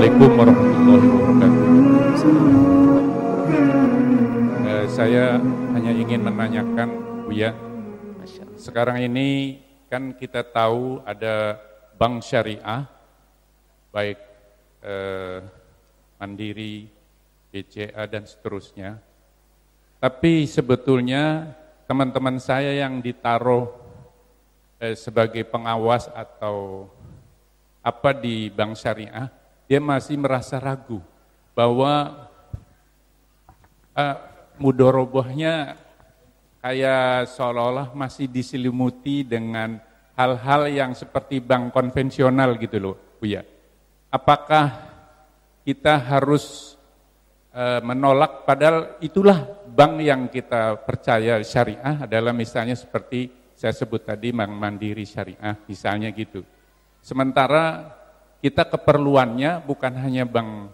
Assalamualaikum warahmatullahi wabarakatuh. Eh, saya hanya ingin menanyakan, Buya, sekarang ini kan kita tahu ada bank syariah, baik eh, Mandiri, BCA dan seterusnya. Tapi sebetulnya teman-teman saya yang ditaruh eh, sebagai pengawas atau apa di bank syariah, dia masih merasa ragu bahwa uh, mudorobohnya kayak seolah-olah masih diselimuti dengan hal-hal yang seperti bank konvensional gitu loh, Buya. Apakah kita harus uh, menolak padahal itulah bank yang kita percaya syariah adalah misalnya seperti saya sebut tadi Bank Mandiri Syariah misalnya gitu. Sementara kita keperluannya bukan hanya bank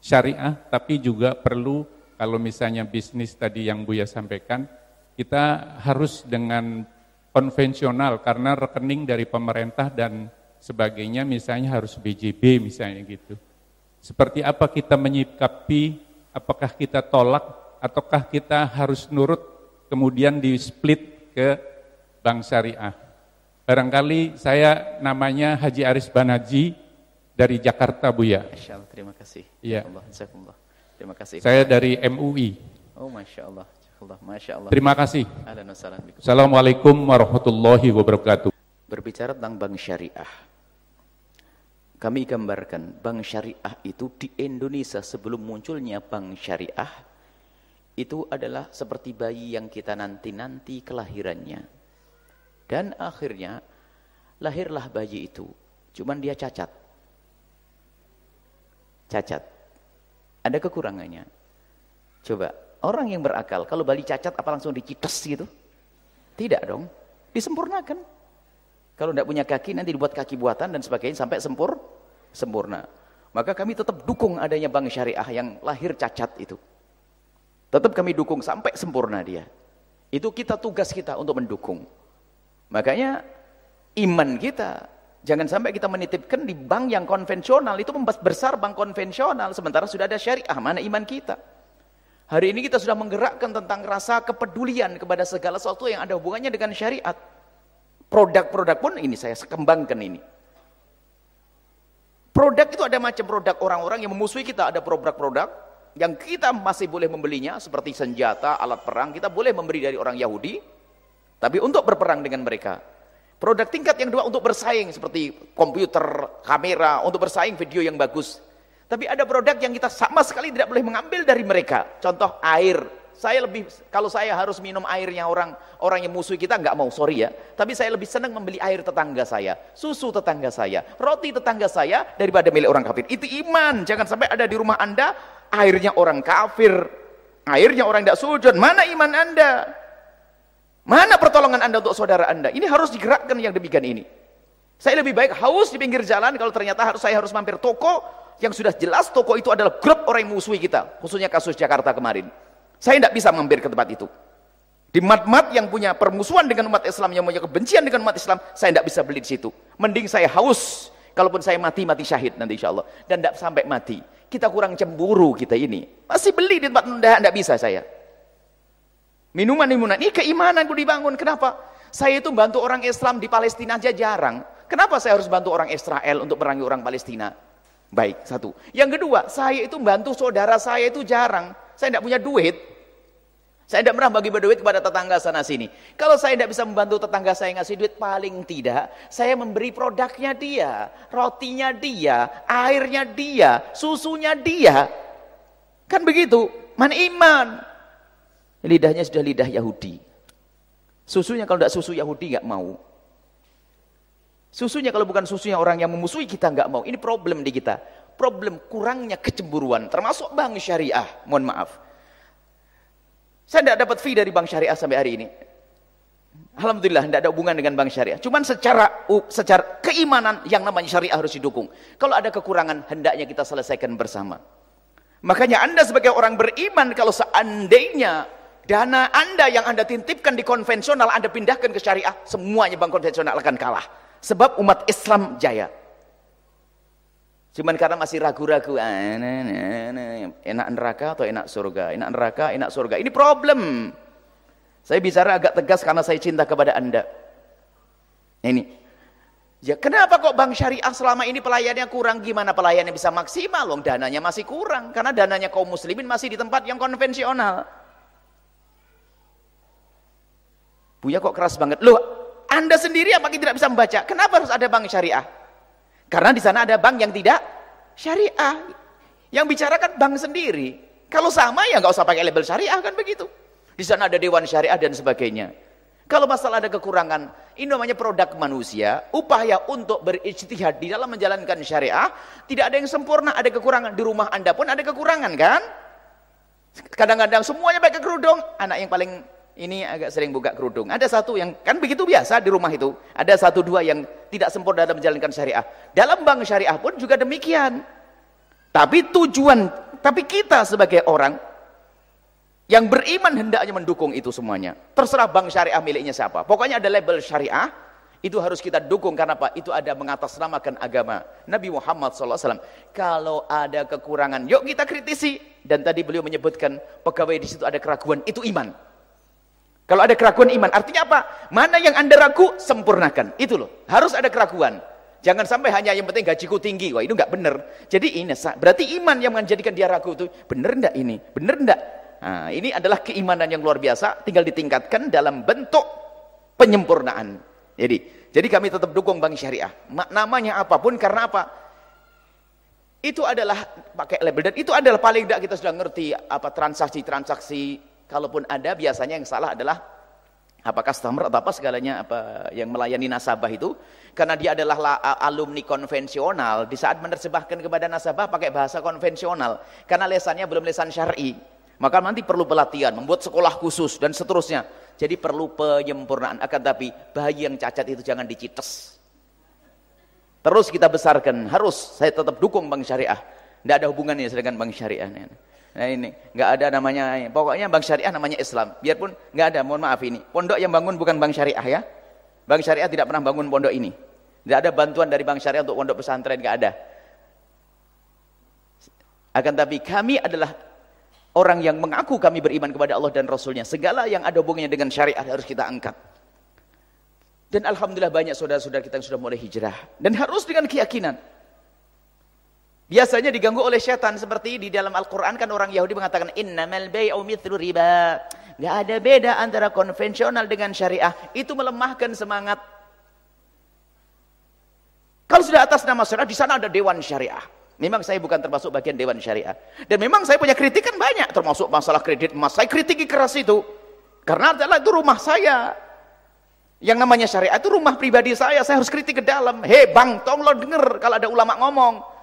syariah, tapi juga perlu kalau misalnya bisnis tadi yang Buya sampaikan, kita harus dengan konvensional karena rekening dari pemerintah dan sebagainya misalnya harus BJB misalnya gitu. Seperti apa kita menyikapi, apakah kita tolak ataukah kita harus nurut kemudian di split ke bank syariah. Barangkali saya namanya Haji Aris Banaji, dari Jakarta Buya. Masya Allah, terima kasih. Iya. Allah, terima kasih. Saya dari MUI. Oh, Masya Allah. Allah, Masya Allah. Terima kasih. Assalamualaikum warahmatullahi wabarakatuh. Berbicara tentang bank syariah. Kami gambarkan bank syariah itu di Indonesia sebelum munculnya bank syariah itu adalah seperti bayi yang kita nanti-nanti kelahirannya. Dan akhirnya lahirlah bayi itu. Cuman dia cacat cacat. Ada kekurangannya. Coba, orang yang berakal, kalau bali cacat apa langsung dicites gitu? Tidak dong, disempurnakan. Kalau tidak punya kaki, nanti dibuat kaki buatan dan sebagainya sampai sempur, sempurna. Maka kami tetap dukung adanya bank syariah yang lahir cacat itu. Tetap kami dukung sampai sempurna dia. Itu kita tugas kita untuk mendukung. Makanya iman kita Jangan sampai kita menitipkan di bank yang konvensional, itu membesar bank konvensional, sementara sudah ada syariah, mana iman kita? Hari ini kita sudah menggerakkan tentang rasa kepedulian kepada segala sesuatu yang ada hubungannya dengan syariat. Produk-produk pun ini saya kembangkan ini. Produk itu ada macam produk orang-orang yang memusuhi kita, ada produk-produk yang kita masih boleh membelinya, seperti senjata, alat perang, kita boleh memberi dari orang Yahudi, tapi untuk berperang dengan mereka, Produk tingkat yang dua untuk bersaing seperti komputer, kamera, untuk bersaing video yang bagus. Tapi ada produk yang kita sama sekali tidak boleh mengambil dari mereka. Contoh air. Saya lebih kalau saya harus minum airnya orang orang yang musuh kita nggak mau, sorry ya. Tapi saya lebih senang membeli air tetangga saya, susu tetangga saya, roti tetangga saya daripada milik orang kafir. Itu iman. Jangan sampai ada di rumah Anda airnya orang kafir, airnya orang tidak sujud. Mana iman Anda? Mana pertolongan Anda untuk saudara Anda? Ini harus digerakkan yang demikian ini. Saya lebih baik haus di pinggir jalan kalau ternyata harus saya harus mampir toko yang sudah jelas toko itu adalah grup orang yang musuhi kita, khususnya kasus Jakarta kemarin. Saya tidak bisa mampir ke tempat itu. Di mat-mat yang punya permusuhan dengan umat Islam, yang punya kebencian dengan umat Islam, saya tidak bisa beli di situ. Mending saya haus, kalaupun saya mati, mati syahid nanti insya Allah. Dan tidak sampai mati. Kita kurang cemburu kita ini. Masih beli di tempat tidak bisa saya. Minuman-minuman, ini keimananku dibangun. Kenapa? Saya itu bantu orang Islam di Palestina aja jarang. Kenapa saya harus bantu orang Israel untuk merangi orang Palestina? Baik, satu. Yang kedua, saya itu bantu saudara saya itu jarang. Saya tidak punya duit. Saya tidak pernah bagi duit kepada tetangga sana sini. Kalau saya tidak bisa membantu tetangga saya ngasih duit, paling tidak saya memberi produknya dia, rotinya dia, airnya dia, susunya dia. Kan begitu? Man iman. Lidahnya sudah lidah Yahudi. Susunya kalau tidak susu Yahudi nggak mau. Susunya kalau bukan susunya orang yang memusuhi kita nggak mau. Ini problem di kita. Problem kurangnya kecemburuan, termasuk bank syariah. Mohon maaf. Saya tidak dapat fee dari bank syariah sampai hari ini. Alhamdulillah tidak ada hubungan dengan bank syariah. Cuman secara secara keimanan yang namanya syariah harus didukung. Kalau ada kekurangan hendaknya kita selesaikan bersama. Makanya Anda sebagai orang beriman kalau seandainya Dana Anda yang Anda titipkan di konvensional, Anda pindahkan ke syariah, semuanya bank konvensional akan kalah. Sebab umat Islam jaya. Cuman karena masih ragu-ragu, ah, enak neraka atau enak surga? Enak neraka, enak surga. Ini problem. Saya bicara agak tegas karena saya cinta kepada Anda. Ini. Ya kenapa kok bank syariah selama ini pelayannya kurang? Gimana pelayannya bisa maksimal? Loh, dananya masih kurang. Karena dananya kaum muslimin masih di tempat yang konvensional. Buya kok keras banget. Loh, Anda sendiri apa tidak bisa membaca? Kenapa harus ada bank syariah? Karena di sana ada bank yang tidak syariah. Yang bicarakan bank sendiri. Kalau sama ya nggak usah pakai label syariah kan begitu. Di sana ada dewan syariah dan sebagainya. Kalau masalah ada kekurangan, ini namanya produk manusia, upaya untuk berijtihad di dalam menjalankan syariah, tidak ada yang sempurna, ada kekurangan. Di rumah Anda pun ada kekurangan kan? Kadang-kadang semuanya pakai kerudung, anak yang paling ini agak sering buka kerudung. Ada satu yang kan begitu biasa di rumah itu. Ada satu dua yang tidak sempurna dalam menjalankan syariah. Dalam bank syariah pun juga demikian. Tapi tujuan, tapi kita sebagai orang yang beriman hendaknya mendukung itu semuanya. Terserah bank syariah miliknya siapa. Pokoknya ada label syariah, itu harus kita dukung karena apa? Itu ada mengatasnamakan agama. Nabi Muhammad SAW. Kalau ada kekurangan, yuk kita kritisi. Dan tadi beliau menyebutkan pegawai di situ ada keraguan, itu iman. Kalau ada keraguan iman, artinya apa? Mana yang anda ragu, sempurnakan. Itu loh, harus ada keraguan. Jangan sampai hanya yang penting gajiku tinggi. Wah itu nggak benar. Jadi ini, berarti iman yang menjadikan dia ragu itu. Benar enggak ini? Benar enggak? Nah, ini adalah keimanan yang luar biasa. Tinggal ditingkatkan dalam bentuk penyempurnaan. Jadi, jadi kami tetap dukung Bank Syariah. Namanya apa pun, karena apa? Itu adalah pakai label. Dan itu adalah paling tidak kita sudah ngerti apa transaksi-transaksi Kalaupun ada biasanya yang salah adalah apa customer atau apa segalanya apa yang melayani nasabah itu. Karena dia adalah alumni konvensional di saat menerjemahkan kepada nasabah pakai bahasa konvensional. Karena lesannya belum lesan syar'i. Maka nanti perlu pelatihan membuat sekolah khusus dan seterusnya. Jadi perlu penyempurnaan. Akan tapi bayi yang cacat itu jangan dicites. Terus kita besarkan. Harus saya tetap dukung bank syariah. Tidak ada hubungannya dengan bank syariah Nah ini nggak ada namanya. Pokoknya bank syariah namanya Islam. Biarpun nggak ada. Mohon maaf ini. Pondok yang bangun bukan bank syariah ya. Bank syariah tidak pernah bangun pondok ini. Tidak ada bantuan dari bank syariah untuk pondok pesantren nggak ada. Akan tapi kami adalah orang yang mengaku kami beriman kepada Allah dan Rasulnya. Segala yang ada hubungannya dengan syariah harus kita angkat. Dan Alhamdulillah banyak saudara-saudara kita yang sudah mulai hijrah. Dan harus dengan keyakinan. Biasanya diganggu oleh setan seperti di dalam Al-Quran kan orang Yahudi mengatakan innamal bay'u mithlu riba. Gak ada beda antara konvensional dengan syariah. Itu melemahkan semangat. Kalau sudah atas nama syariah, di sana ada dewan syariah. Memang saya bukan termasuk bagian dewan syariah. Dan memang saya punya kritikan banyak, termasuk masalah kredit emas. Saya kritiki keras itu. Karena adalah itu rumah saya. Yang namanya syariah itu rumah pribadi saya. Saya harus kritik ke dalam. Hei bang, tolong denger kalau ada ulama ngomong.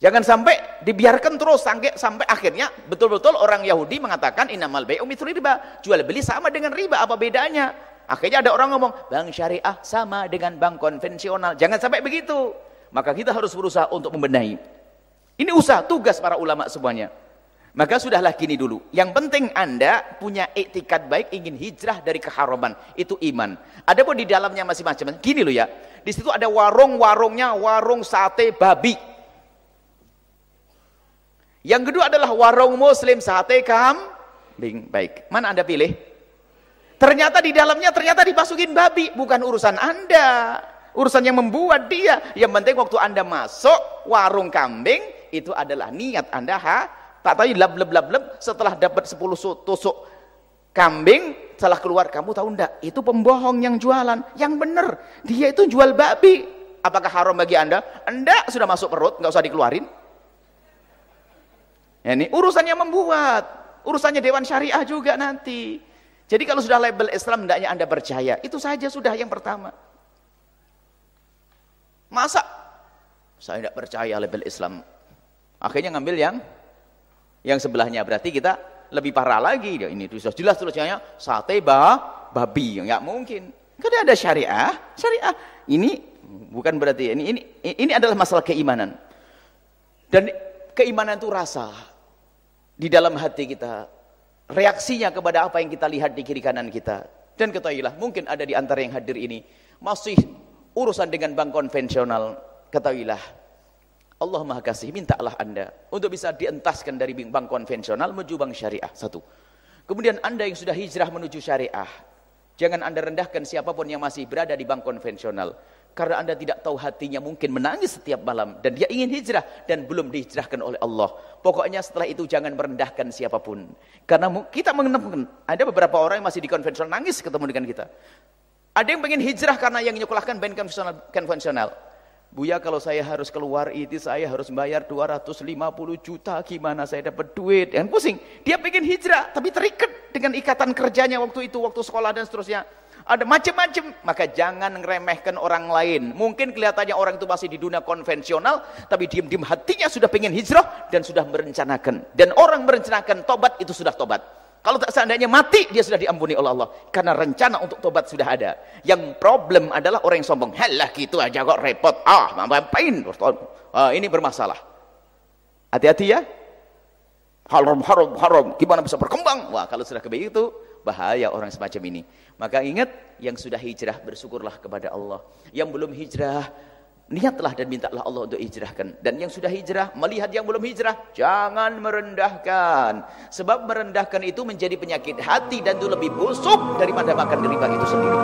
Jangan sampai dibiarkan terus sampai, sampai akhirnya betul-betul orang Yahudi mengatakan inamal bai'u mithlu riba. Jual beli sama dengan riba, apa bedanya? Akhirnya ada orang ngomong, bank syariah sama dengan bank konvensional. Jangan sampai begitu. Maka kita harus berusaha untuk membenahi. Ini usaha, tugas para ulama semuanya. Maka sudahlah gini dulu. Yang penting Anda punya etikat baik ingin hijrah dari keharaman. Itu iman. Ada pun di dalamnya masing-masing. Gini loh ya. Di situ ada warung-warungnya, warung sate babi yang kedua adalah warung muslim sate kambing. Baik, mana Anda pilih? Ternyata di dalamnya ternyata dipasukin babi, bukan urusan Anda. Urusan yang membuat dia. Yang penting waktu Anda masuk warung kambing, itu adalah niat Anda ha. Tak tahu lab lab lab lab setelah dapat 10 tusuk kambing setelah keluar kamu tahu enggak itu pembohong yang jualan yang benar dia itu jual babi apakah haram bagi anda enggak sudah masuk perut nggak usah dikeluarin Ya, ini urusannya membuat, urusannya Dewan Syariah juga nanti. Jadi kalau sudah label Islam, hendaknya Anda percaya. Itu saja sudah yang pertama. Masa saya tidak percaya label Islam? Akhirnya ngambil yang yang sebelahnya. Berarti kita lebih parah lagi. Ini sudah jelas tulisannya sate bah, babi. Enggak mungkin. Karena ada syariah, syariah. Ini bukan berarti ini ini ini adalah masalah keimanan. Dan keimanan itu rasa di dalam hati kita reaksinya kepada apa yang kita lihat di kiri kanan kita dan ketahuilah mungkin ada di antara yang hadir ini masih urusan dengan bank konvensional ketahuilah Allah Maha Kasih, mintalah Anda untuk bisa dientaskan dari bank konvensional menuju bank syariah. Satu. Kemudian Anda yang sudah hijrah menuju syariah, jangan Anda rendahkan siapa pun yang masih berada di bank konvensional. Karena Anda tidak tahu hatinya mungkin menangis setiap malam dan dia ingin hijrah dan belum dihijrahkan oleh Allah. Pokoknya setelah itu jangan merendahkan siapa pun. Karena kita mengenal ada beberapa orang yang masih di konvensional nangis ketemu dengan kita. Ada yang ingin hijrah karena yang nyekolahkan bank konvensional. konvensional. Buya kalau saya harus keluar itu saya harus bayar 250 juta gimana saya dapat duit dan pusing dia pengen hijrah tapi terikat dengan ikatan kerjanya waktu itu waktu sekolah dan seterusnya ada macam-macam maka jangan ngeremehkan orang lain mungkin kelihatannya orang itu masih di dunia konvensional tapi diam-diam hatinya sudah pengen hijrah dan sudah merencanakan dan orang merencanakan tobat itu sudah tobat kalau tak seandainya mati, dia sudah diampuni oleh Allah. Karena rencana untuk tobat sudah ada. Yang problem adalah orang yang sombong. Halah gitu aja kok repot. Ah, ngapain? Ah, ini bermasalah. Hati-hati ya. Haram, haram, haram. Gimana bisa berkembang? Wah, kalau sudah begitu, bahaya orang semacam ini. Maka ingat, yang sudah hijrah, bersyukurlah kepada Allah. Yang belum hijrah, niatlah dan mintalah Allah untuk hijrahkan dan yang sudah hijrah melihat yang belum hijrah jangan merendahkan sebab merendahkan itu menjadi penyakit hati dan itu lebih busuk daripada makan riba itu sendiri